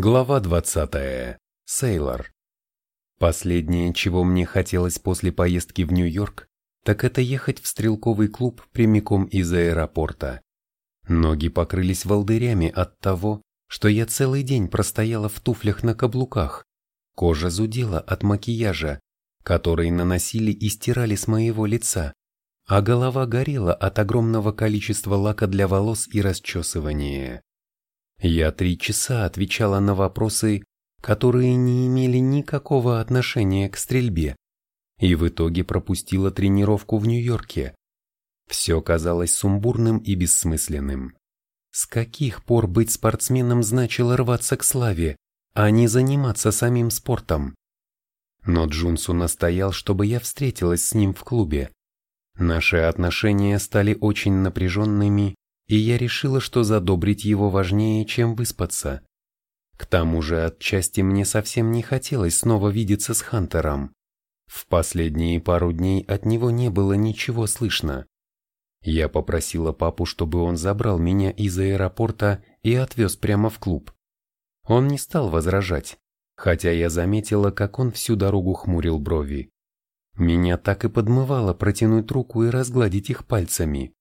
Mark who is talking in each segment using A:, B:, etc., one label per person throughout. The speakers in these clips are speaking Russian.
A: Глава 20. Сейлор. Последнее, чего мне хотелось после поездки в Нью-Йорк, так это ехать в стрелковый клуб прямиком из аэропорта. Ноги покрылись волдырями от того, что я целый день простояла в туфлях на каблуках. Кожа зудела от макияжа, который наносили и стирали с моего лица, а голова горела от огромного количества лака для волос и расчесывания. Я три часа отвечала на вопросы, которые не имели никакого отношения к стрельбе, и в итоге пропустила тренировку в Нью-Йорке. Все казалось сумбурным и бессмысленным. С каких пор быть спортсменом значило рваться к славе, а не заниматься самим спортом? Но Джунсу настоял, чтобы я встретилась с ним в клубе. Наши отношения стали очень напряженными, и я решила, что задобрить его важнее, чем выспаться. К тому же отчасти мне совсем не хотелось снова видеться с Хантером. В последние пару дней от него не было ничего слышно. Я попросила папу, чтобы он забрал меня из аэропорта и отвез прямо в клуб. Он не стал возражать, хотя я заметила, как он всю дорогу хмурил брови. Меня так и подмывало протянуть руку и разгладить их пальцами.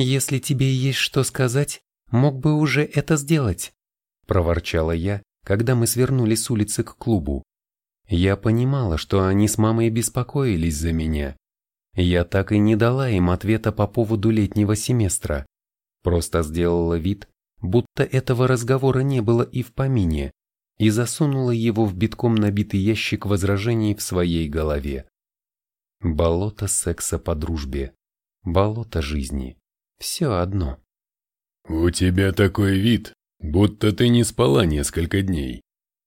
A: «Если тебе есть что сказать, мог бы уже это сделать», – проворчала я, когда мы свернули с улицы к клубу. Я понимала, что они с мамой беспокоились за меня. Я так и не дала им ответа по поводу летнего семестра. Просто сделала вид, будто этого разговора не было и в помине, и засунула его в битком набитый ящик возражений в своей голове. Болото секса по дружбе. Болото жизни. Все одно.
B: «У тебя такой вид, будто ты не спала несколько дней».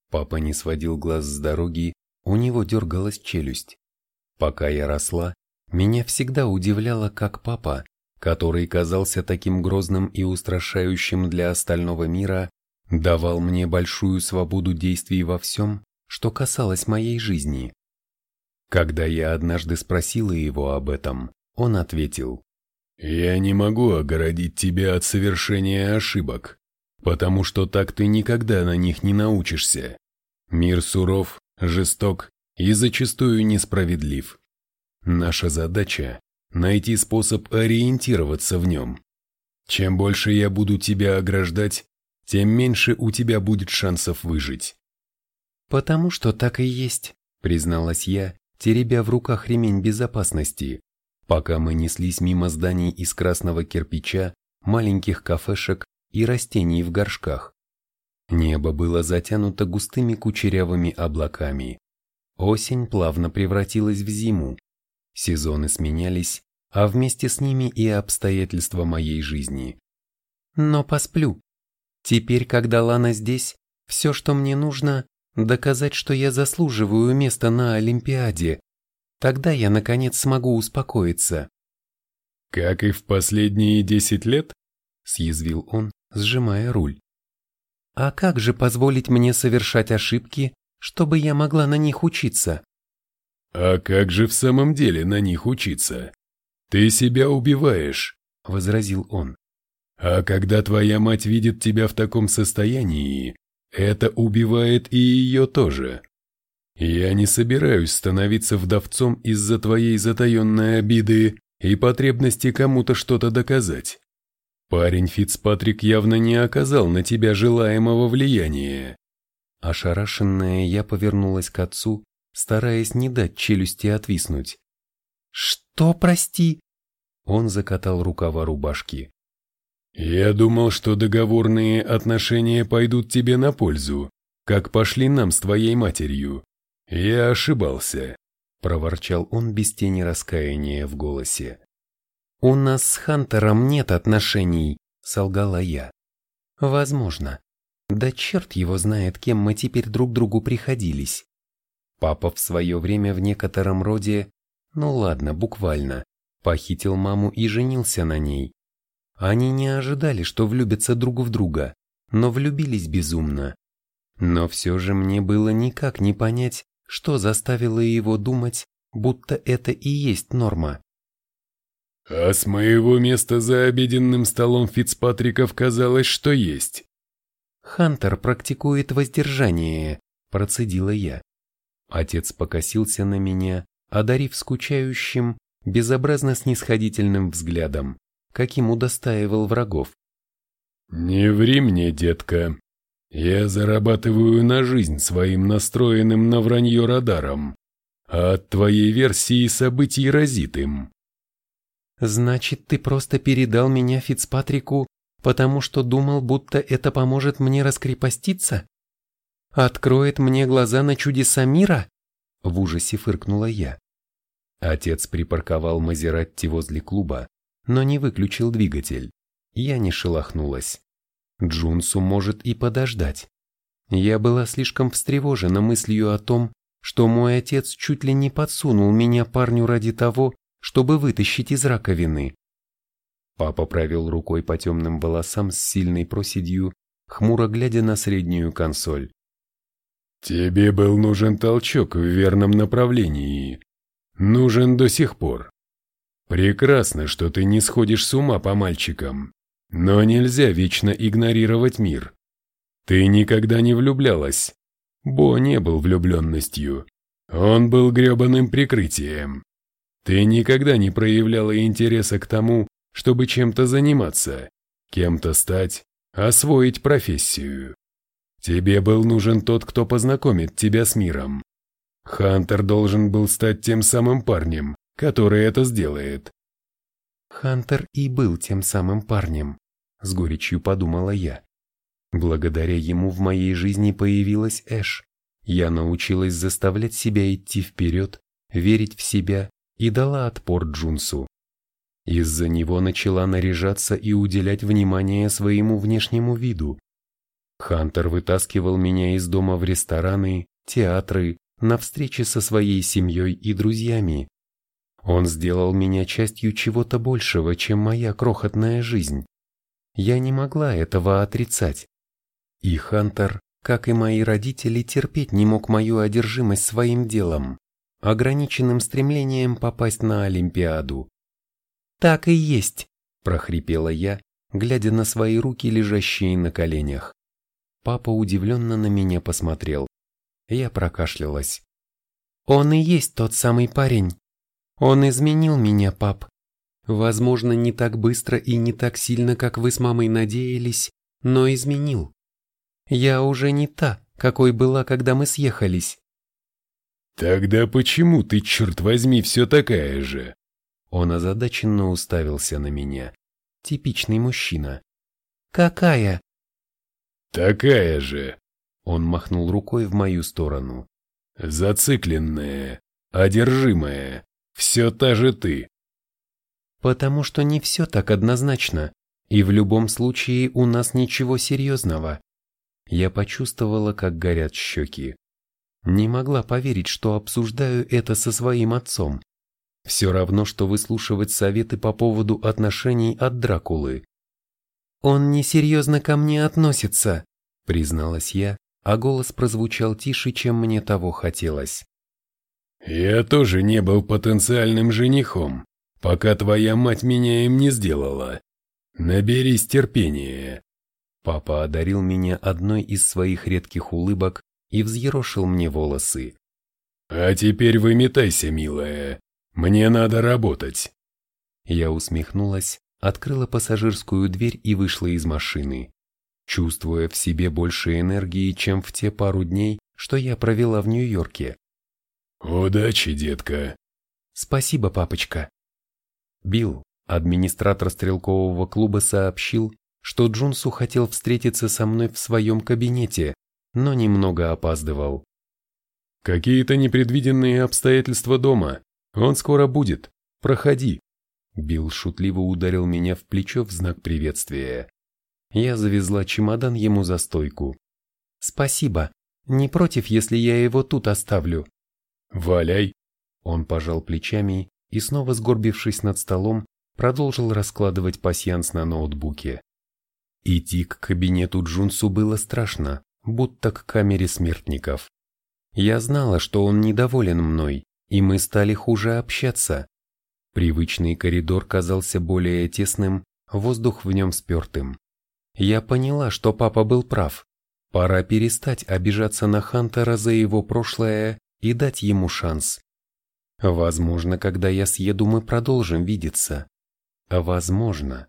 A: Папа не сводил глаз с дороги, у него дергалась челюсть. Пока я росла, меня всегда удивляло, как папа, который казался таким грозным и устрашающим для остального мира, давал мне большую свободу действий во всем, что касалось моей жизни. Когда я однажды спросила его об этом, он ответил,
B: «Я не могу огородить тебя от совершения ошибок, потому что так ты никогда на них не научишься. Мир суров, жесток и зачастую несправедлив. Наша задача – найти способ ориентироваться в нем. Чем больше я буду тебя ограждать, тем меньше у тебя будет шансов выжить».
A: «Потому что так и есть», – призналась я, теребя в руках ремень безопасности, пока мы неслись мимо зданий из красного кирпича, маленьких кафешек и растений в горшках. Небо было затянуто густыми кучерявыми облаками. Осень плавно превратилась в зиму. Сезоны сменялись, а вместе с ними и обстоятельства моей жизни. Но посплю. Теперь, когда Лана здесь, все, что мне нужно, доказать, что я заслуживаю места на Олимпиаде, Тогда я, наконец, смогу успокоиться.
B: «Как и в последние десять лет?» – съязвил он, сжимая руль.
A: «А как же позволить мне совершать ошибки, чтобы я могла на них учиться?»
B: «А как же в самом деле на них учиться? Ты себя убиваешь», – возразил он. «А когда твоя мать видит тебя в таком состоянии, это убивает и ее тоже. Я не собираюсь становиться вдовцом из-за твоей затаенной обиды и потребности кому-то что-то доказать. Парень Фицпатрик явно не оказал на тебя желаемого влияния.
A: Ошарашенная я повернулась к отцу, стараясь не дать челюсти отвиснуть. «Что, прости?» Он закатал рукава рубашки.
B: «Я думал, что договорные отношения пойдут тебе на пользу, как пошли нам с твоей матерью. «Я ошибался», — проворчал он без тени раскаяния в голосе.
A: «У нас с Хантером нет отношений», — солгала я. «Возможно. Да черт его знает, кем мы теперь друг другу приходились. Папа в свое время в некотором роде, ну ладно, буквально, похитил маму и женился на ней. Они не ожидали, что влюбятся друг в друга, но влюбились безумно. Но все же мне было никак не понять, что заставило его думать, будто это и есть норма.
B: А с моего места за обеденным столом Фицпатриков казалось, что есть.
A: Хантер практикует воздержание, процедила я. Отец покосился на меня, одарив скучающим, безобразно снисходительным взглядом, каким удостаивал врагов.
B: «Не ври мне, детка. Я зарабатываю на жизнь своим настроенным на вранье радаром, а от твоей версии событий разит им».
A: «Значит, ты просто передал меня Фицпатрику, потому что думал, будто это поможет мне раскрепоститься? Откроет мне глаза на чудеса мира?» В ужасе фыркнула я. Отец припарковал Мазератти возле клуба, но не выключил двигатель. Я не шелохнулась. Джунсу может и подождать. Я была слишком встревожена мыслью о том, что мой отец чуть ли не подсунул меня парню ради того, чтобы вытащить из раковины. Папа провел рукой по темным волосам с сильной проседью, хмуро глядя на среднюю консоль.
B: «Тебе был нужен толчок в верном направлении», нужен до сих пор. Прекрасно, что ты не сходишь с ума по мальчикам, но нельзя вечно игнорировать мир. Ты никогда не влюблялась. Бо не был влюбленностью. Он был гребаным прикрытием. Ты никогда не проявляла интереса к тому, чтобы чем-то заниматься, кем-то стать, освоить профессию. Тебе был нужен тот, кто познакомит тебя с миром, Хантер должен был стать тем самым парнем, который это сделает.
A: Хантер и был тем самым парнем, с горечью подумала я. Благодаря ему в моей жизни появилась Эш. Я научилась заставлять себя идти вперед, верить в себя и дала отпор Джунсу. Из-за него начала наряжаться и уделять внимание своему внешнему виду. Хантер вытаскивал меня из дома в рестораны, театры, на встрече со своей семьей и друзьями. Он сделал меня частью чего-то большего, чем моя крохотная жизнь. Я не могла этого отрицать. И Хантер, как и мои родители, терпеть не мог мою одержимость своим делом, ограниченным стремлением попасть на Олимпиаду. «Так и есть», – прохрипела я, глядя на свои руки, лежащие на коленях. Папа удивленно на меня посмотрел. Я прокашлялась. «Он и есть тот самый парень. Он изменил меня, пап. Возможно, не так быстро и не так сильно, как вы с мамой надеялись, но изменил. Я уже не та, какой была, когда мы съехались».
B: «Тогда почему ты, черт возьми, все такая же?»
A: Он озадаченно уставился на меня. Типичный мужчина. «Какая?»
B: «Такая же»,
A: он махнул рукой в мою сторону.
B: «Зацикленная, одержимая, все та же ты».
A: «Потому что не все так однозначно, и в любом случае у нас ничего серьезного». Я почувствовала, как горят щеки. Не могла поверить, что обсуждаю это со своим отцом. Все равно, что выслушивать советы по поводу отношений от Дракулы. «Он несерьезно ко мне относится», — призналась я, а голос прозвучал тише, чем мне того хотелось.
B: «Я тоже не был потенциальным женихом, пока твоя мать меня им не сделала. Наберись терпения».
A: Папа одарил меня одной из своих редких улыбок и взъерошил мне волосы.
B: «А теперь выметайся, милая. Мне надо работать».
A: Я усмехнулась, открыла пассажирскую дверь и вышла из машины чувствуя в себе больше энергии, чем в те пару дней, что я провела в Нью-Йорке.
B: «Удачи, детка!»
A: «Спасибо, папочка!» Билл, администратор стрелкового клуба, сообщил, что Джунсу хотел встретиться со мной в своем кабинете, но немного опаздывал.
B: «Какие-то непредвиденные обстоятельства дома. Он скоро будет. Проходи».
A: Билл шутливо ударил меня в плечо в знак приветствия. Я завезла чемодан ему за стойку. «Спасибо. Не против, если я его тут оставлю?»
B: «Валяй!»
A: Он пожал плечами и, снова сгорбившись над столом, продолжил раскладывать пасьянс на ноутбуке. Идти к кабинету Джунсу было страшно, будто к камере смертников. Я знала, что он недоволен мной, и мы стали хуже общаться. Привычный коридор казался более тесным, воздух в нем спертым. Я поняла, что папа был прав. Пора перестать обижаться на Хантера за его прошлое и дать ему шанс. Возможно, когда я съеду, мы продолжим видеться. Возможно,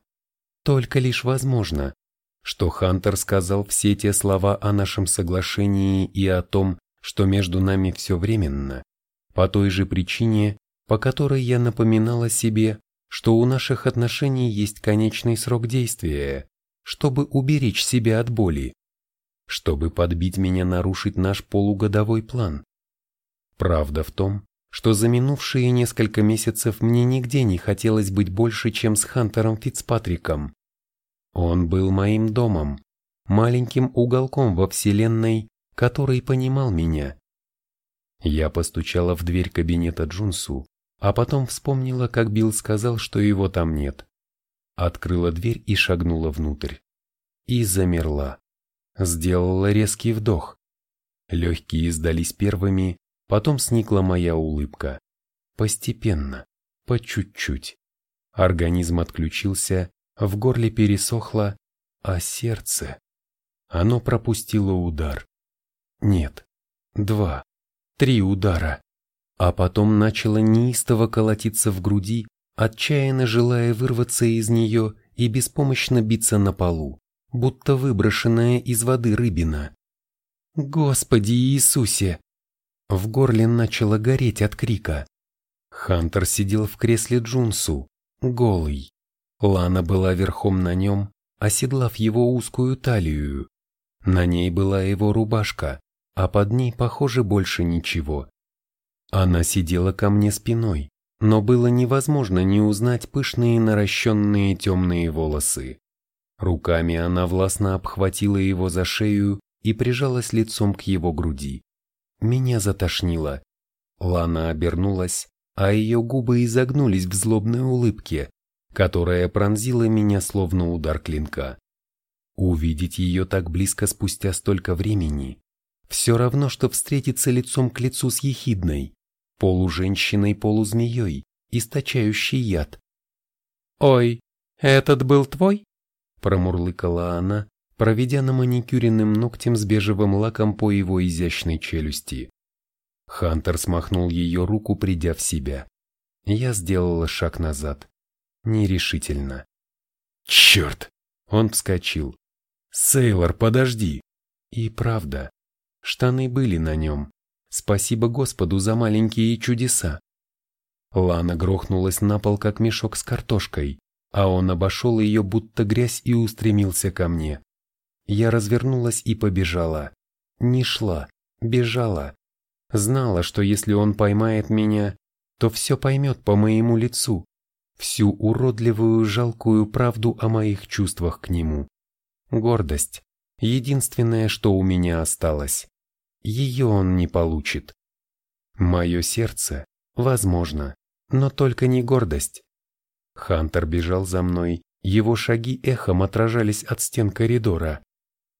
A: только лишь возможно, что Хантер сказал все те слова о нашем соглашении и о том, что между нами все временно, по той же причине, по которой я напоминала себе, что у наших отношений есть конечный срок действия, чтобы уберечь себя от боли, чтобы подбить меня нарушить наш полугодовой план. Правда в том, что за минувшие несколько месяцев мне нигде не хотелось быть больше, чем с Хантером Фицпатриком. Он был моим домом, маленьким уголком во Вселенной, который понимал меня. Я постучала в дверь кабинета Джунсу, а потом вспомнила, как Билл сказал, что его там нет. Открыла дверь и шагнула внутрь. И замерла. Сделала резкий вдох. Легкие сдались первыми, потом сникла моя улыбка. Постепенно, по чуть-чуть. Организм отключился, в горле пересохло, а сердце... Оно пропустило удар. Нет, два, три удара а потом начала неистово колотиться в груди, отчаянно желая вырваться из нее и беспомощно биться на полу, будто выброшенная из воды рыбина. «Господи Иисусе!» В горле начало гореть от крика. Хантер сидел в кресле Джунсу, голый. Лана была верхом на нем, оседлав его узкую талию. На ней была его рубашка, а под ней, похоже, больше ничего. Она сидела ко мне спиной, но было невозможно не узнать пышные наращенные темные волосы. Руками она властно обхватила его за шею и прижалась лицом к его груди. Меня затошнило. Лана обернулась, а ее губы изогнулись в злобной улыбке, которая пронзила меня словно удар клинка. Увидеть ее так близко спустя столько времени, все равно, что встретиться лицом к лицу с ехидной, полуженщиной-полузмеей, источающей яд. «Ой, этот был твой?» – промурлыкала она, проведя на маникюренным ногтем с бежевым лаком по его изящной челюсти. Хантер смахнул ее руку, придя в себя. Я сделала шаг назад. Нерешительно. «Черт!» Он вскочил. «Сейлор, подожди!» И правда, штаны были на нем, Спасибо Господу за маленькие чудеса. Лана грохнулась на пол, как мешок с картошкой, а он обошел ее, будто грязь, и устремился ко мне. Я развернулась и побежала. Не шла, бежала. Знала, что если он поймает меня, то все поймет по моему лицу, всю уродливую жалкую правду о моих чувствах к нему. Гордость — единственное, что у меня осталось ее он не получит. Мое сердце, возможно, но только не гордость. Хантер бежал за мной, его шаги эхом отражались от стен коридора.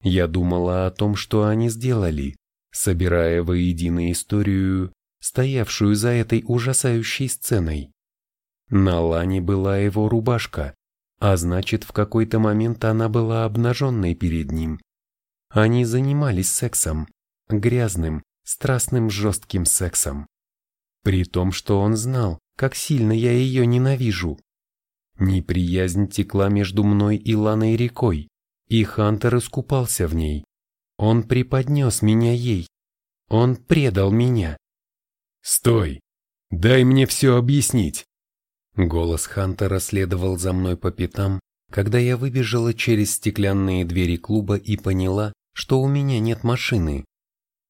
A: Я думала о том, что они сделали, собирая воедино историю, стоявшую за этой ужасающей сценой. На Лане была его рубашка, а значит, в какой-то момент она была обнаженной перед ним. Они занимались сексом, грязным, страстным жестким сексом. При том, что он знал, как сильно я ее ненавижу. Неприязнь текла между мной и Ланой рекой, и Хантер искупался в ней. Он преподнес меня ей. Он предал меня.
B: «Стой! Дай мне все объяснить!»
A: Голос Хантера следовал за мной по пятам, когда я выбежала через стеклянные двери клуба и поняла, что у меня нет машины.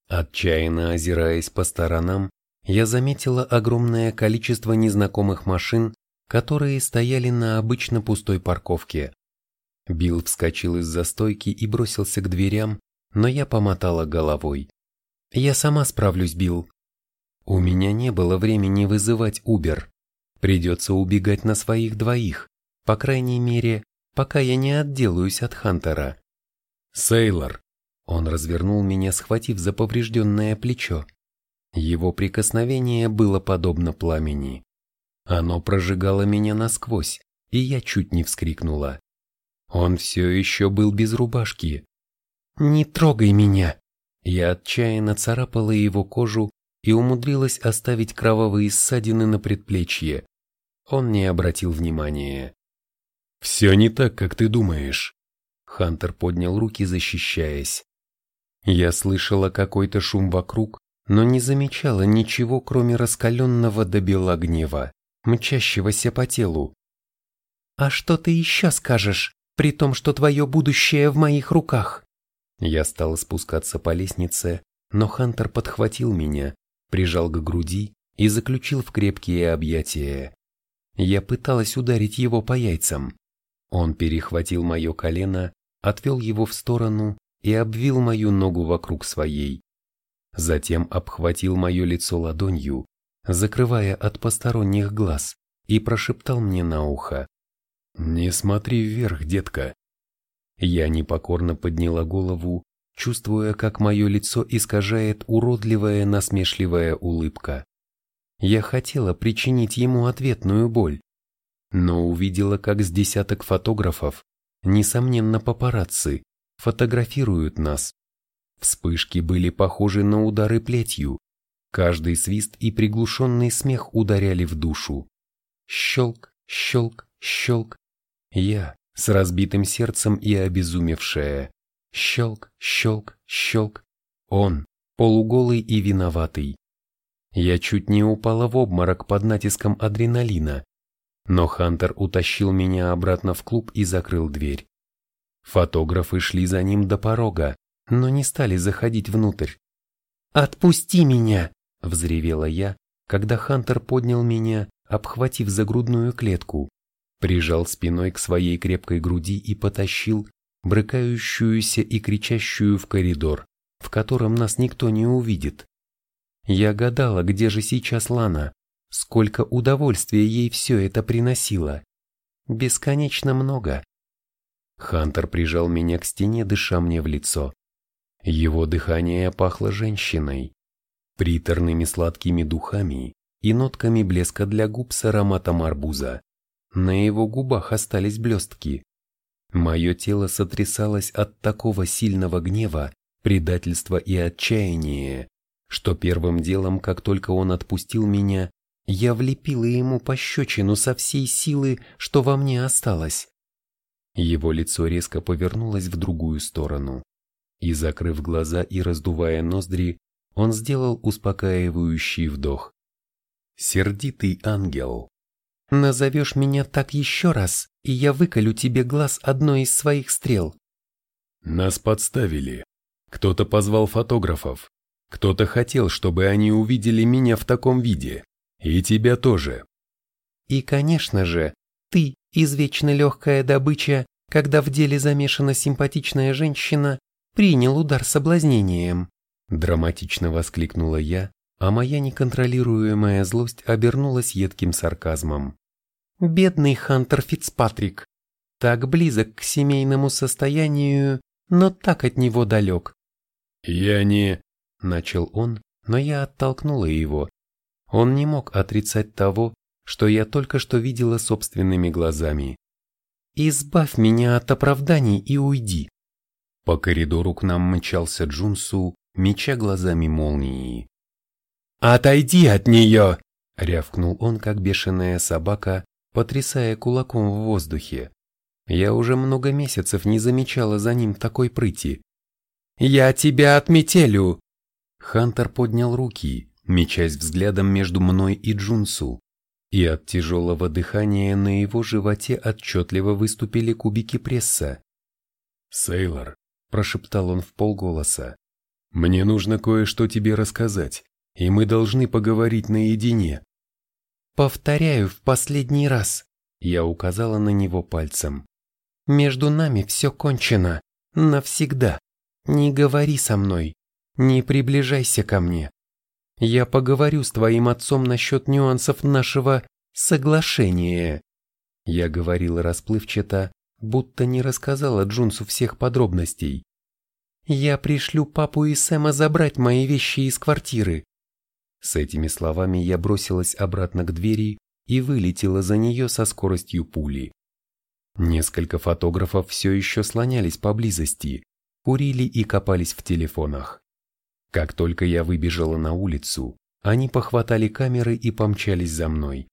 A: Отчаянно озираясь по сторонам, я заметила огромное количество незнакомых машин, которые стояли на обычно пустой парковке. Билл вскочил из застойки и бросился к дверям, но я помотала головой. «Я сама справлюсь, Билл». У меня не было времени вызывать Убер. Придется убегать на своих двоих, по крайней мере, пока я не отделаюсь от Хантера.
B: «Сейлор,
A: он развернул меня, схватив за поврежденное плечо. Его прикосновение было подобно пламени. Оно прожигало меня насквозь, и я чуть не вскрикнула. Он все еще был без рубашки. Не трогай меня!» Я отчаянно царапала его кожу и умудрилась оставить кровавые ссадины на предплечье. Он не обратил внимания.
B: «Все не так, как ты думаешь».
A: Хантер поднял руки, защищаясь. Я слышала какой-то шум вокруг, но не замечала ничего, кроме раскаленного до бела гнева, мчащегося по телу. «А что ты еще скажешь, при том, что твое будущее в моих руках?» Я стала спускаться по лестнице, но Хантер подхватил меня, прижал к груди и заключил в крепкие объятия. Я пыталась ударить его по яйцам. Он перехватил мое колено, отвел его в сторону и обвил мою ногу вокруг своей. Затем обхватил мое лицо ладонью, закрывая от посторонних глаз, и прошептал мне на ухо.
B: «Не смотри вверх, детка».
A: Я непокорно подняла голову, чувствуя, как мое лицо искажает уродливая насмешливая улыбка. Я хотела причинить ему ответную боль, но увидела, как с десяток фотографов, несомненно папарацци, фотографируют нас. Вспышки были похожи на удары плетью, каждый свист и приглушенный смех ударяли в душу. Щелк, щелк, щелк. Я, с разбитым сердцем и обезумевшая. Щелк, щелк, щелк. Он, полуголый и виноватый. Я чуть не упала в обморок под натиском адреналина, но Хантер утащил меня обратно в клуб и закрыл дверь. Фотографы шли за ним до порога, но не стали заходить внутрь. «Отпусти меня!» – взревела я, когда Хантер поднял меня, обхватив за грудную клетку, прижал спиной к своей крепкой груди и потащил, брыкающуюся и кричащую в коридор, в котором нас никто не увидит. Я гадала, где же сейчас Лана, сколько удовольствия ей все это приносило. Бесконечно много. Хантер прижал меня к стене, дыша мне в лицо. Его дыхание пахло женщиной, приторными сладкими духами и нотками блеска для губ с ароматом арбуза. На его губах остались блестки. Мое тело сотрясалось от такого сильного гнева, предательства и отчаяния, что первым делом, как только он отпустил меня, я влепила ему пощечину со всей силы, что во мне осталось. Его лицо резко повернулось в другую сторону, и, закрыв глаза и раздувая ноздри, он сделал успокаивающий вдох. «Сердитый ангел, назовешь меня так еще раз, и я выколю тебе глаз одной из своих стрел».
B: Нас подставили. Кто-то позвал фотографов. Кто-то хотел, чтобы они увидели меня в таком виде. И тебя тоже.
A: И, конечно же, ты, извечно легкая добыча, когда в деле замешана симпатичная женщина, принял удар соблазнением. Драматично воскликнула я, а моя неконтролируемая злость обернулась едким сарказмом. Бедный Хантер Фицпатрик, так близок к семейному состоянию, но так от него далек.
B: «Я не...»
A: Начал он, но я оттолкнула его. Он не мог отрицать того, что я только что видела собственными глазами. «Избавь меня от оправданий и уйди!» По коридору к нам мчался Джунсу, меча глазами молнии.
B: «Отойди от нее!»
A: — рявкнул он, как бешеная собака, потрясая кулаком в воздухе. Я уже много месяцев не замечала за ним такой прыти.
B: «Я тебя отметелю!»
A: Хантер поднял руки, мечась взглядом между мной и Джунсу, и от тяжелого дыхания на его животе отчетливо выступили кубики пресса.
B: «Сейлор», — прошептал он в полголоса, — «мне нужно кое-что тебе рассказать, и мы должны поговорить наедине».
A: «Повторяю в последний раз», — я указала на него пальцем. «Между нами все кончено, навсегда. Не говори со мной, не приближайся ко мне. Я поговорю с твоим отцом насчет нюансов нашего соглашения. Я говорила расплывчато, будто не рассказала Джунсу всех подробностей. Я пришлю папу и Сэма забрать мои вещи из квартиры. С этими словами я бросилась обратно к двери и вылетела за нее со скоростью пули. Несколько фотографов все еще слонялись поблизости, курили и копались в телефонах. Как только я выбежала на улицу, они похватали камеры и помчались за мной.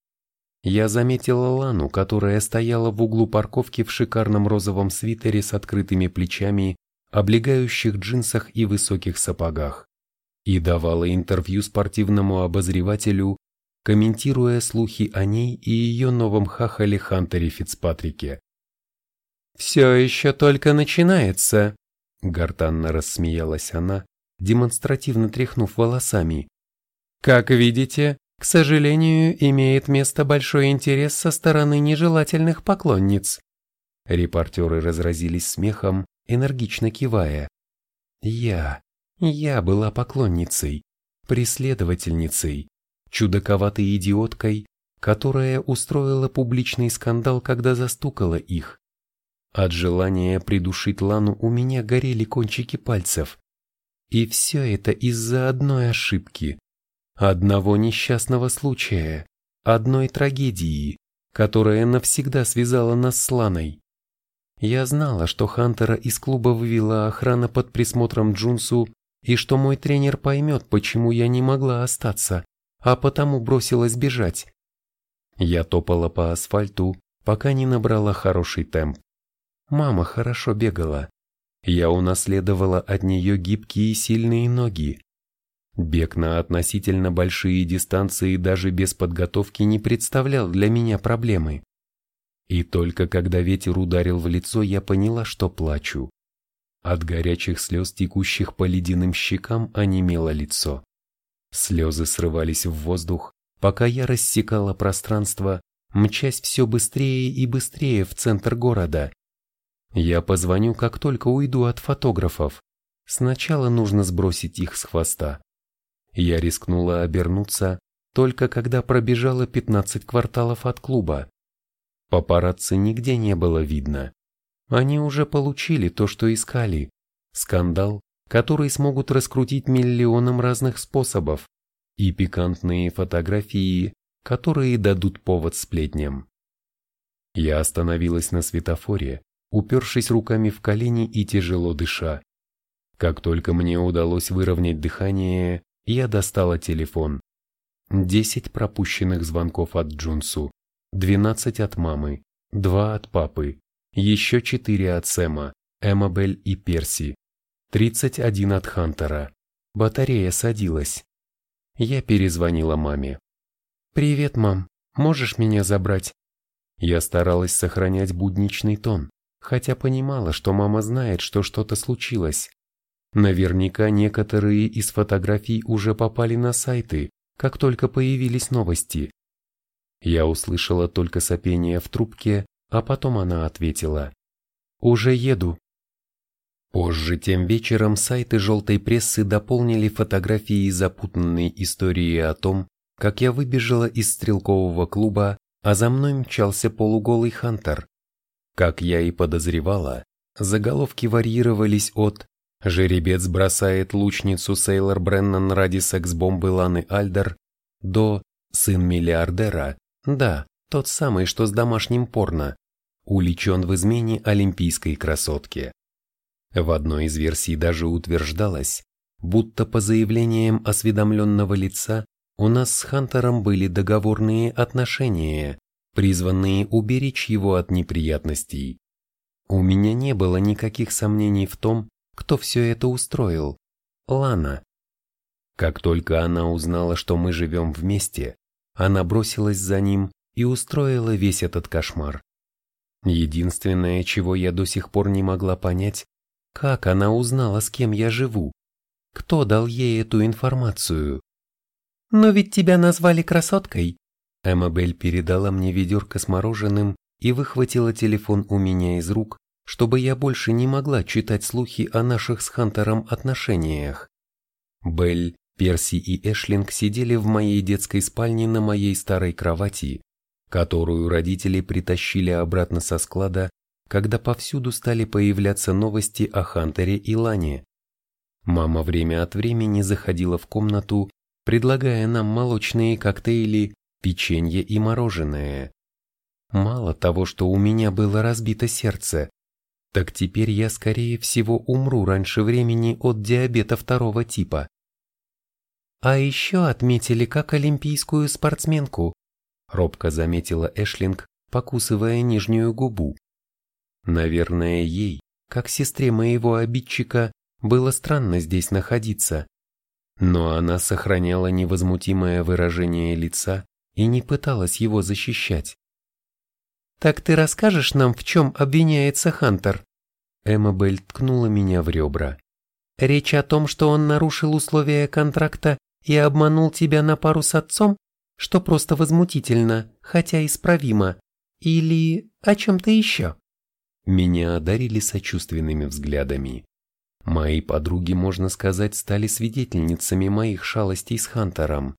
A: Я заметила Лану, которая стояла в углу парковки в шикарном розовом свитере с открытыми плечами, облегающих джинсах и высоких сапогах, и давала интервью спортивному обозревателю, комментируя слухи о ней и ее новом хахале Хантере Фицпатрике. «Все еще только начинается», — гортанно рассмеялась она, демонстративно тряхнув волосами. «Как видите, к сожалению, имеет место большой интерес со стороны нежелательных поклонниц». Репортеры разразились смехом, энергично кивая. «Я, я была поклонницей, преследовательницей, чудаковатой идиоткой, которая устроила публичный скандал, когда застукала их. От желания придушить Лану у меня горели кончики пальцев. И все это из-за одной ошибки. Одного несчастного случая, одной трагедии, которая навсегда связала нас с Ланой. Я знала, что Хантера из клуба вывела охрана под присмотром Джунсу и что мой тренер поймет, почему я не могла остаться, а потому бросилась бежать. Я топала по асфальту, пока не набрала хороший темп. Мама хорошо бегала. Я унаследовала от нее гибкие и сильные ноги, Бег на относительно большие дистанции даже без подготовки не представлял для меня проблемы. И только когда ветер ударил в лицо, я поняла, что плачу. От горячих слез, текущих по ледяным щекам, онемело лицо. Слезы срывались в воздух, пока я рассекала пространство, мчась все быстрее и быстрее в центр города. Я позвоню, как только уйду от фотографов. Сначала нужно сбросить их с хвоста. Я рискнула обернуться, только когда пробежала 15 кварталов от клуба. Папарацци нигде не было видно. Они уже получили то, что искали. Скандал, который смогут раскрутить миллионом разных способов. И пикантные фотографии, которые дадут повод сплетням. Я остановилась на светофоре, упершись руками в колени и тяжело дыша. Как только мне удалось выровнять дыхание, я достала телефон. Десять пропущенных звонков от Джунсу, двенадцать от мамы, два от папы, еще четыре от Сэма, Эммабель и Перси, тридцать один от Хантера. Батарея садилась. Я перезвонила маме. «Привет, мам, можешь меня забрать?» Я старалась сохранять будничный тон, хотя понимала, что мама знает, что что-то случилось. Наверняка некоторые из фотографий уже попали на сайты, как только появились новости. Я услышала только сопение в трубке, а потом она ответила. «Уже еду». Позже тем вечером сайты желтой прессы дополнили фотографии запутанной истории о том, как я выбежала из стрелкового клуба, а за мной мчался полуголый Хантер. Как я и подозревала, заголовки варьировались от Жеребец бросает лучницу Сейлор Бреннан ради секс-бомбы Ланы Альдер до «Сын миллиардера», да, тот самый, что с домашним порно, уличен в измене олимпийской красотки. В одной из версий даже утверждалось, будто по заявлениям осведомленного лица у нас с Хантером были договорные отношения, призванные уберечь его от неприятностей. У меня не было никаких сомнений в том, кто все это устроил. Лана. Как только она узнала, что мы живем вместе, она бросилась за ним и устроила весь этот кошмар. Единственное, чего я до сих пор не могла понять, как она узнала, с кем я живу. Кто дал ей эту информацию? «Но ведь тебя назвали красоткой!» Эммабель передала мне ведерко с мороженым и выхватила телефон у меня из рук, чтобы я больше не могла читать слухи о наших с Хантером отношениях. Белль, Перси и Эшлинг сидели в моей детской спальне на моей старой кровати, которую родители притащили обратно со склада, когда повсюду стали появляться новости о Хантере и Лане. Мама время от времени заходила в комнату, предлагая нам молочные коктейли, печенье и мороженое. Мало того, что у меня было разбито сердце, так теперь я скорее всего умру раньше времени от диабета второго типа. А еще отметили как олимпийскую спортсменку, робко заметила Эшлинг, покусывая нижнюю губу. Наверное, ей, как сестре моего обидчика, было странно здесь находиться. Но она сохраняла невозмутимое выражение лица и не пыталась его защищать. «Так ты расскажешь нам, в чем обвиняется Хантер?» Эммабель ткнула меня в ребра. «Речь о том, что он нарушил условия контракта и обманул тебя на пару с отцом, что просто возмутительно, хотя исправимо, или о чем-то еще?» Меня одарили сочувственными взглядами. Мои подруги, можно сказать, стали свидетельницами моих шалостей с Хантером.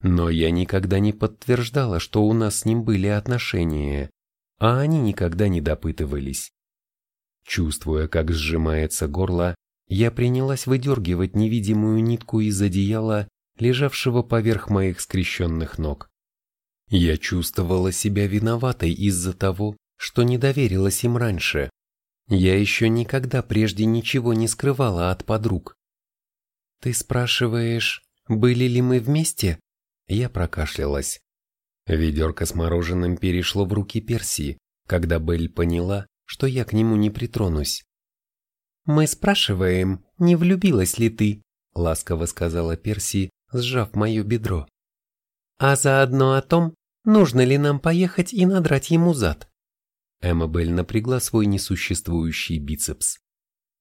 A: Но я никогда не подтверждала, что у нас с ним были отношения, а они никогда не допытывались. Чувствуя, как сжимается горло, я принялась выдергивать невидимую нитку из одеяла, лежавшего поверх моих скрещенных ног. Я чувствовала себя виноватой из-за того, что не доверилась им раньше. Я еще никогда прежде ничего не скрывала от подруг. «Ты спрашиваешь, были ли мы вместе?» Я прокашлялась. Ведерко с мороженым перешло в руки Перси, когда Белль поняла, что я к нему не притронусь. «Мы спрашиваем, не влюбилась ли ты?» — ласково сказала Перси, сжав мое бедро. «А заодно о том, нужно ли нам поехать и надрать ему зад?» Эммабель напрягла свой несуществующий бицепс.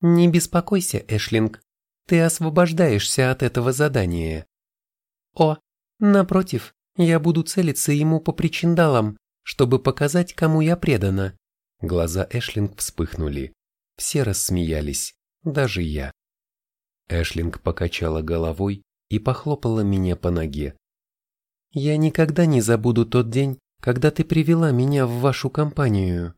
A: «Не беспокойся, Эшлинг, ты освобождаешься от этого задания». «О, напротив, я буду целиться ему по причиндалам, чтобы показать, кому я предана». Глаза Эшлинг вспыхнули. Все рассмеялись, даже я. Эшлинг покачала головой и похлопала меня по ноге. «Я никогда не забуду тот день, когда ты привела меня в вашу компанию».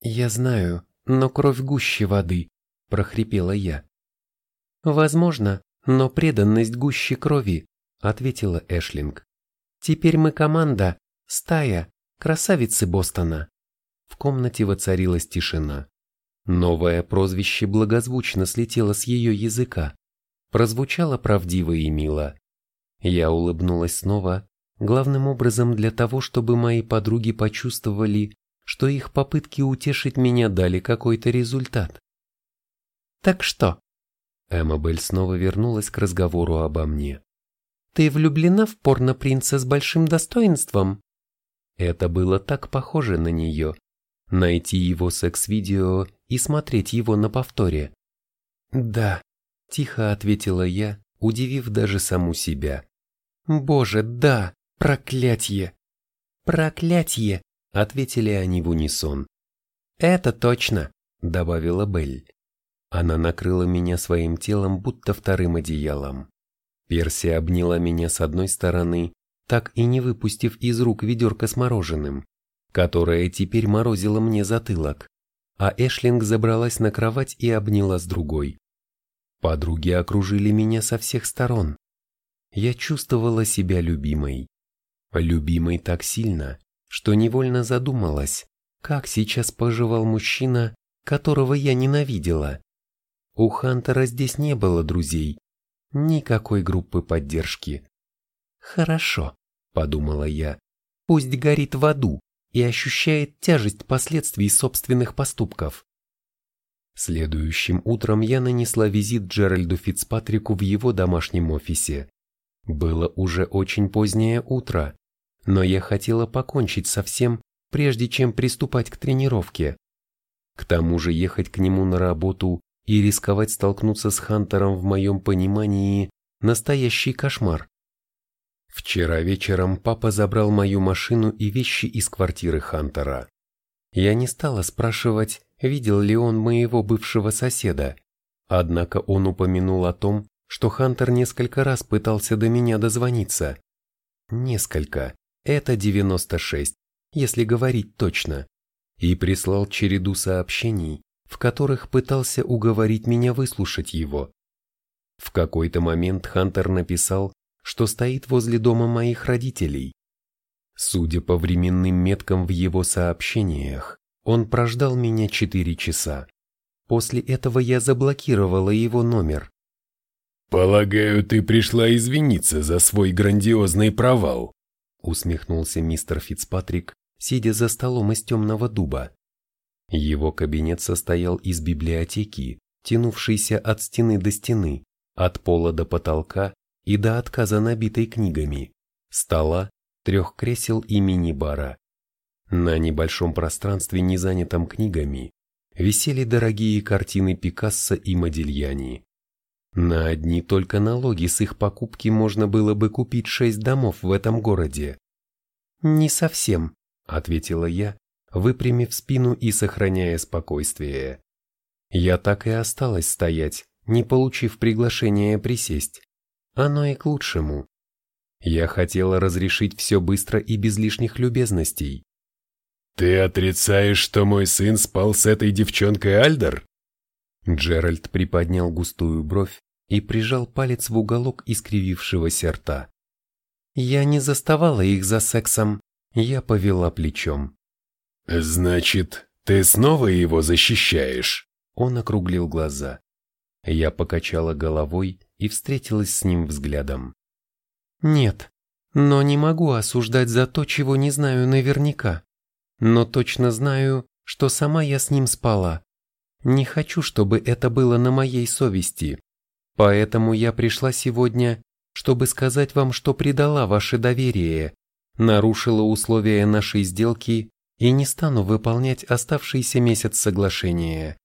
A: «Я знаю, но кровь гуще воды», — прохрипела я. «Возможно, но преданность гуще крови», — ответила Эшлинг. «Теперь мы команда, стая, красавицы Бостона». В комнате воцарилась тишина. Новое прозвище благозвучно слетело с ее языка. Прозвучало правдиво и мило. Я улыбнулась снова главным образом для того, чтобы мои подруги почувствовали, что их попытки утешить меня дали какой-то результат. «Так что?» Эммабель снова вернулась к разговору обо мне. «Ты влюблена в порно-принца с большим достоинством?» Это было так похоже на нее. Найти его секс-видео и смотреть его на повторе. «Да», — тихо ответила я, удивив даже саму себя. «Боже, да!» «Проклятье!» «Проклятье!» — ответили они в унисон. «Это точно!» — добавила Белль. Она накрыла меня своим телом, будто вторым одеялом. Перси обняла меня с одной стороны, так и не выпустив из рук ведерко с мороженым, которое теперь морозило мне затылок, а Эшлинг забралась на кровать и обняла с другой. Подруги окружили меня со всех сторон. Я чувствовала себя любимой. Любимой так сильно, что невольно задумалась, как сейчас поживал мужчина, которого я ненавидела. У Хантера здесь не было друзей, никакой группы поддержки. «Хорошо», — подумала я, — «пусть горит в аду и ощущает тяжесть последствий собственных поступков». Следующим утром я нанесла визит Джеральду Фицпатрику в его домашнем офисе. Было уже очень позднее утро, но я хотела покончить со всем, прежде чем приступать к тренировке. К тому же ехать к нему на работу и рисковать столкнуться с Хантером в моем понимании – настоящий кошмар. Вчера вечером папа забрал мою машину и вещи из квартиры Хантера. Я не стала спрашивать, видел ли он моего бывшего соседа, однако он упомянул о том, что Хантер несколько раз пытался до меня дозвониться. Несколько. Это 96, если говорить точно. И прислал череду сообщений, в которых пытался уговорить меня выслушать его. В какой-то момент Хантер написал, что стоит возле дома моих родителей. Судя по временным меткам в его сообщениях, Он прождал меня четыре часа. После этого я заблокировала его номер.
B: «Полагаю, ты пришла извиниться за свой грандиозный провал»,
A: усмехнулся мистер Фицпатрик, сидя за столом из темного дуба. Его кабинет состоял из библиотеки, тянувшейся от стены до стены, от пола до потолка и до отказа набитой книгами, стола, трех кресел и мини-бара. На небольшом пространстве, не занятом книгами, висели дорогие картины Пикассо и Модильяни. На одни только налоги с их покупки можно было бы купить шесть домов в этом городе. «Не совсем», — ответила я, выпрямив спину и сохраняя спокойствие. Я так и осталась стоять, не получив приглашения присесть. Оно и к лучшему. Я хотела разрешить все быстро и без лишних любезностей.
B: «Ты отрицаешь, что мой сын спал с этой девчонкой Альдер?»
A: Джеральд приподнял густую бровь и прижал палец в уголок искривившегося рта. «Я не заставала их за сексом», я повела плечом.
B: «Значит, ты снова его защищаешь?»
A: Он округлил глаза. Я покачала головой и встретилась с ним взглядом. «Нет, но не могу осуждать за то, чего не знаю наверняка но точно знаю, что сама я с ним спала. Не хочу, чтобы это было на моей совести. Поэтому я пришла сегодня, чтобы сказать вам, что предала ваше доверие, нарушила условия нашей сделки и не стану выполнять оставшийся месяц соглашения.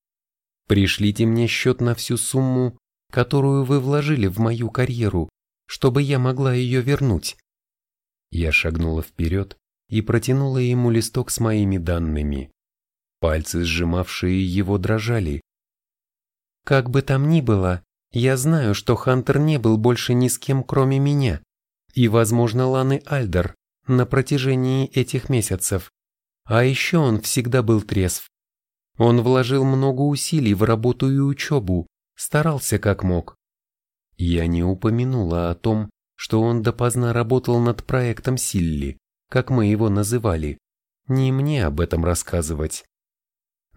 A: Пришлите мне счет на всю сумму, которую вы вложили в мою карьеру, чтобы я могла ее вернуть. Я шагнула вперед, и протянула ему листок с моими данными. Пальцы, сжимавшие его, дрожали. Как бы там ни было, я знаю, что Хантер не был больше ни с кем, кроме меня, и, возможно, Ланы Альдер на протяжении этих месяцев. А еще он всегда был трезв. Он вложил много усилий в работу и учебу, старался как мог. Я не упомянула о том, что он допоздна работал над проектом Силли как мы его называли, не мне об этом рассказывать.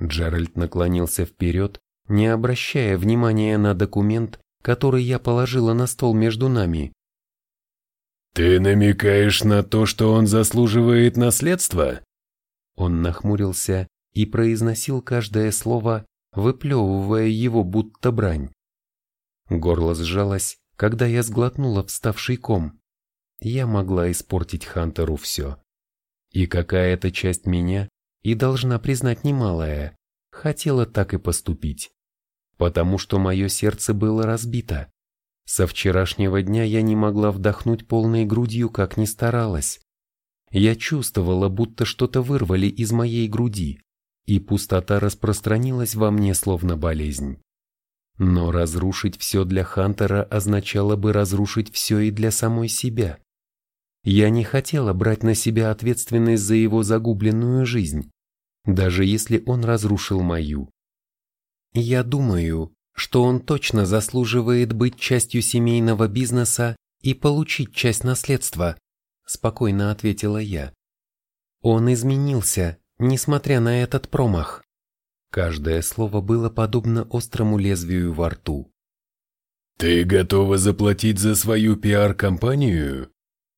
A: Джеральд наклонился вперед, не обращая внимания на документ, который я положила на стол между нами.
B: «Ты намекаешь на то, что он заслуживает наследства?»
A: Он нахмурился и произносил каждое слово, выплевывая его будто брань. Горло сжалось, когда я сглотнула вставший ком я могла испортить Хантеру все. И какая-то часть меня, и должна признать немалая, хотела так и поступить. Потому что мое сердце было разбито. Со вчерашнего дня я не могла вдохнуть полной грудью, как ни старалась. Я чувствовала, будто что-то вырвали из моей груди, и пустота распространилась во мне словно болезнь. Но разрушить все для Хантера означало бы разрушить все и для самой себя. Я не хотела брать на себя ответственность за его загубленную жизнь, даже если он разрушил мою. Я думаю, что он точно заслуживает быть частью семейного бизнеса и получить часть наследства, спокойно ответила я. Он изменился, несмотря на этот промах. Каждое слово было подобно острому лезвию во рту.
B: «Ты готова заплатить за свою пиар-компанию?»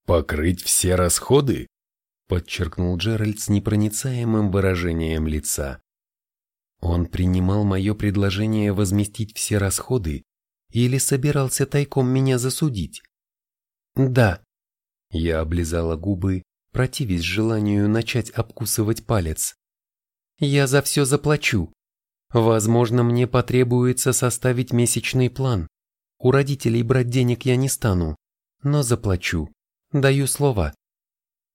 B: «Покрыть все расходы?» – подчеркнул Джеральд с непроницаемым выражением лица.
A: Он принимал мое предложение возместить все расходы или собирался тайком меня засудить? Да. Я облизала губы, противясь желанию начать обкусывать палец. Я за все заплачу. Возможно, мне потребуется составить месячный план. У родителей брать денег я не стану, но заплачу. Даю слово.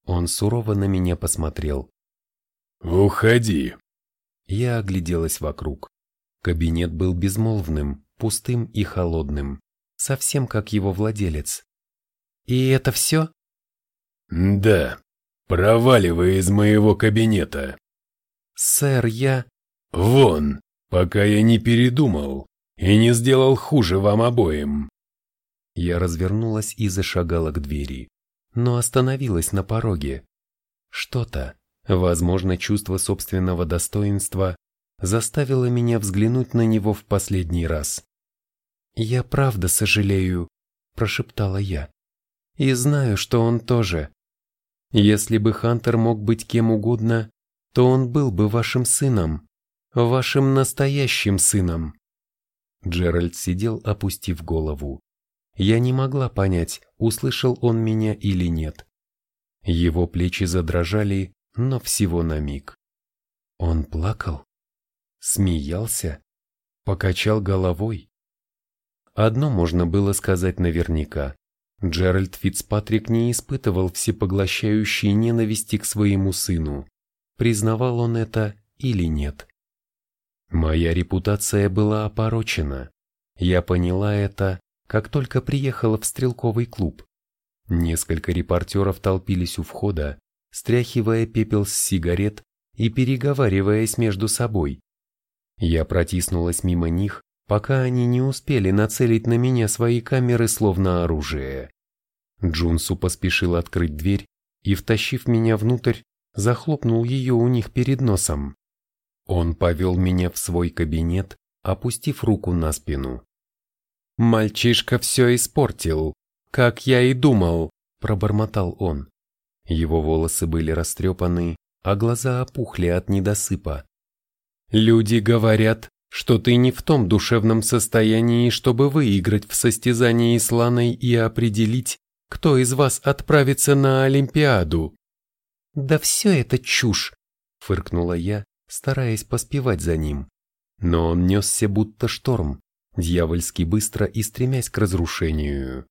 A: Он сурово на меня посмотрел.
B: «Уходи!»
A: Я огляделась вокруг. Кабинет был безмолвным, пустым и холодным, совсем как его владелец. «И это все?»
B: «Да. Проваливай из моего кабинета».
A: «Сэр, я...»
B: «Вон, пока я не передумал и не сделал хуже вам обоим».
A: Я развернулась и зашагала к двери но остановилась на пороге. Что-то, Возможно, чувство собственного достоинства заставило меня взглянуть на него в последний раз. «Я правда сожалею», – прошептала я. «И знаю, что он тоже. Если бы Хантер мог быть кем угодно, то он был бы вашим сыном, вашим настоящим сыном». Джеральд сидел, опустив голову. Я не могла понять, услышал он меня или нет. Его плечи задрожали, но всего на миг. Он плакал? Смеялся? Покачал головой? Одно можно было сказать наверняка. Джеральд Фицпатрик не испытывал всепоглощающей ненависти к своему сыну. Признавал он это или нет. Моя репутация была опорочена. Я поняла это, как только приехала в стрелковый клуб. Несколько репортеров толпились у входа, стряхивая пепел с сигарет и переговариваясь между собой. Я протиснулась мимо них, пока они не успели нацелить на меня свои камеры словно оружие. Джунсу поспешил открыть дверь и, втащив меня внутрь, захлопнул ее у них перед носом. Он повел меня в свой кабинет, опустив руку на спину. «Мальчишка все испортил, как я и думал», – пробормотал он. Его волосы были растрепаны, а глаза опухли от недосыпа. «Люди говорят, что ты не в том душевном состоянии, чтобы выиграть в состязании с Ланой и определить, кто из вас отправится на Олимпиаду». «Да все это чушь», – фыркнула я, стараясь поспевать за ним. Но он несся будто шторм, дьявольски быстро и стремясь к разрушению.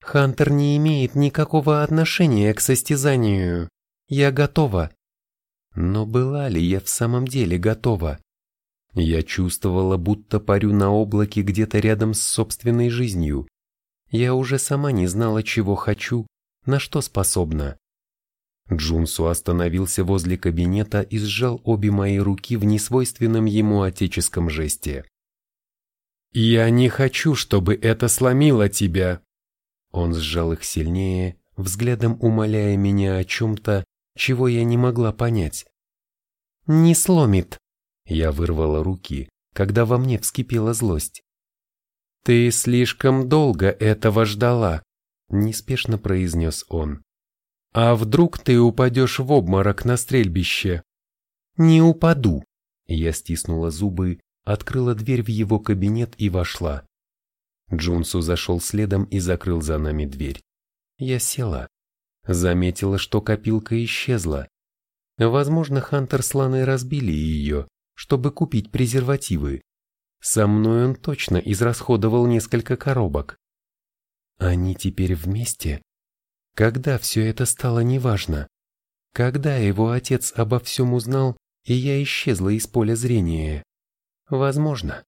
A: «Хантер не имеет никакого отношения к состязанию. Я готова». Но была ли я в самом деле готова? Я чувствовала, будто парю на облаке где-то рядом с собственной жизнью. Я уже сама не знала, чего хочу, на что способна. Джунсу остановился возле кабинета и сжал обе мои руки в несвойственном ему отеческом жесте. «Я не хочу, чтобы это сломило тебя!» Он сжал их сильнее, взглядом умоляя меня о чем-то, чего я не могла понять. «Не сломит!» Я вырвала руки, когда во мне вскипела злость. «Ты слишком долго этого ждала», — неспешно произнес он. А вдруг ты упадешь в обморок на стрельбище? Не упаду. Я стиснула зубы, открыла дверь в его кабинет и вошла. Джунсу зашел следом и закрыл за нами дверь. Я села. Заметила, что копилка исчезла. Возможно, Хантер с Ланой разбили ее, чтобы купить презервативы. Со мной он точно израсходовал несколько коробок. Они теперь вместе? Когда все это стало неважно? Когда его отец обо всем узнал, и я исчезла из поля зрения? Возможно.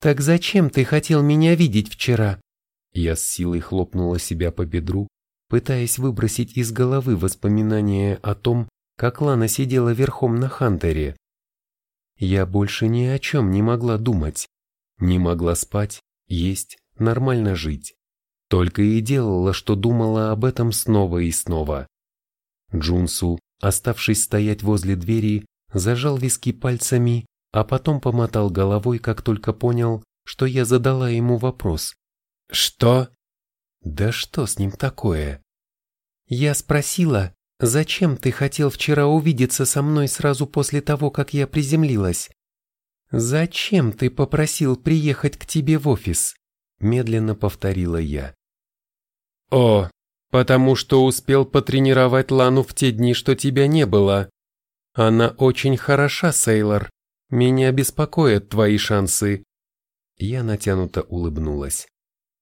A: «Так зачем ты хотел меня видеть вчера?» Я с силой хлопнула себя по бедру, пытаясь выбросить из головы воспоминания о том, как Лана сидела верхом на Хантере. Я больше ни о чем не могла думать, не могла спать, есть, нормально жить. Только и делала, что думала об этом снова и снова. Джунсу, оставшись стоять возле двери, зажал виски пальцами, а потом помотал головой, как только понял, что я задала ему вопрос. «Что?» «Да что с ним такое?» «Я спросила, зачем ты хотел вчера увидеться со мной сразу после того, как я приземлилась? Зачем ты попросил приехать к тебе в офис?» Медленно повторила я. О, потому что успел потренировать Лану в те дни, что тебя не было. Она очень хороша, Сейлор. Меня беспокоят твои шансы. Я натянуто улыбнулась.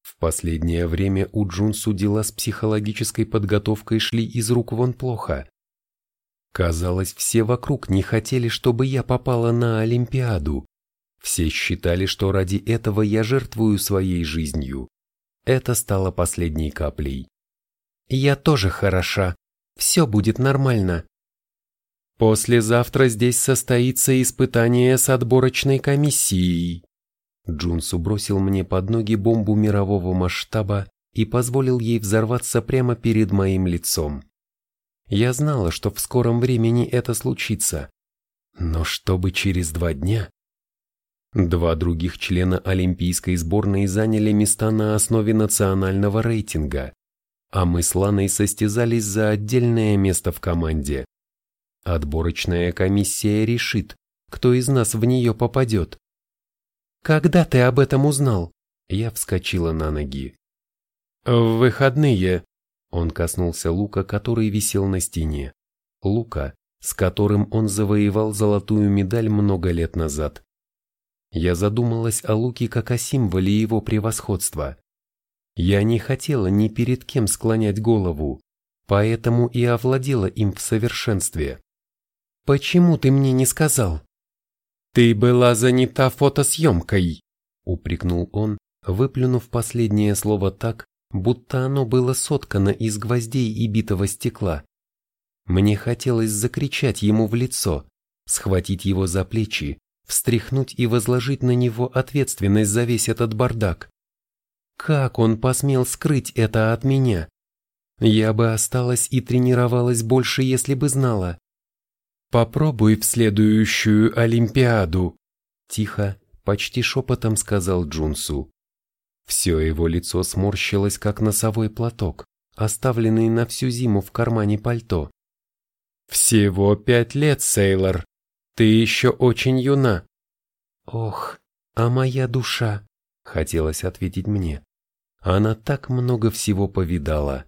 A: В последнее время у Джунсу дела с психологической подготовкой шли из рук вон плохо. Казалось, все вокруг не хотели, чтобы я попала на Олимпиаду. Все считали, что ради этого я жертвую своей жизнью. Это стало последней каплей. «Я тоже хороша. Все будет нормально». «Послезавтра здесь состоится испытание с отборочной комиссией». Джунсу бросил мне под ноги бомбу мирового масштаба и позволил ей взорваться прямо перед моим лицом. Я знала, что в скором времени это случится. Но чтобы через два дня... Два других члена Олимпийской сборной заняли места на основе национального рейтинга, а мы с Ланой состязались за отдельное место в команде. Отборочная комиссия решит, кто из нас в нее попадет. «Когда ты об этом узнал?» Я вскочила на ноги. «В выходные», он коснулся лука, который висел на стене. Лука, с которым он завоевал золотую медаль много лет назад. Я задумалась о луке как о символе его превосходства. Я не хотела ни перед кем склонять голову, поэтому и овладела им в совершенстве. «Почему ты мне не сказал?» «Ты была занята фотосъемкой», — упрекнул он, выплюнув последнее слово так, будто оно было соткано из гвоздей и битого стекла. Мне хотелось закричать ему в лицо, схватить его за плечи, встряхнуть и возложить на него ответственность за весь этот бардак. Как он посмел скрыть это от меня? Я бы осталась и тренировалась больше, если бы знала. «Попробуй в следующую Олимпиаду», — тихо, почти шепотом сказал Джунсу. Все его лицо сморщилось, как носовой платок, оставленный на всю зиму в кармане пальто. «Всего пять лет, Сейлор. Ты еще очень юна». «Ох, а моя душа», — хотелось ответить мне. Она так много всего повидала.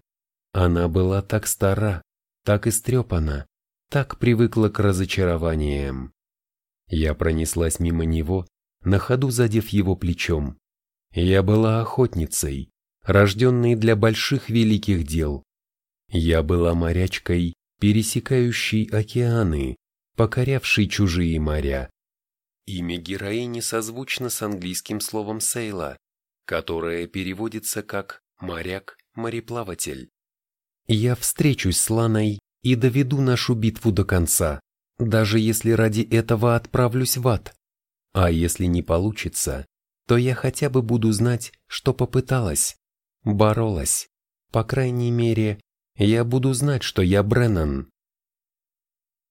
A: Она была так стара, так истрепана, так привыкла к разочарованиям. Я пронеслась мимо него, на ходу задев его плечом. Я была охотницей, рожденной для больших великих дел. Я была морячкой, пересекающей океаны, покорявшей чужие моря. Имя героини созвучно с английским словом «сейла», которое переводится как «моряк-мореплаватель». Я встречусь с Ланой и доведу нашу битву до конца, даже если ради этого отправлюсь в ад. А если не получится, то я хотя бы буду знать, что попыталась, боролась. По крайней мере, я буду знать, что я Бреннан.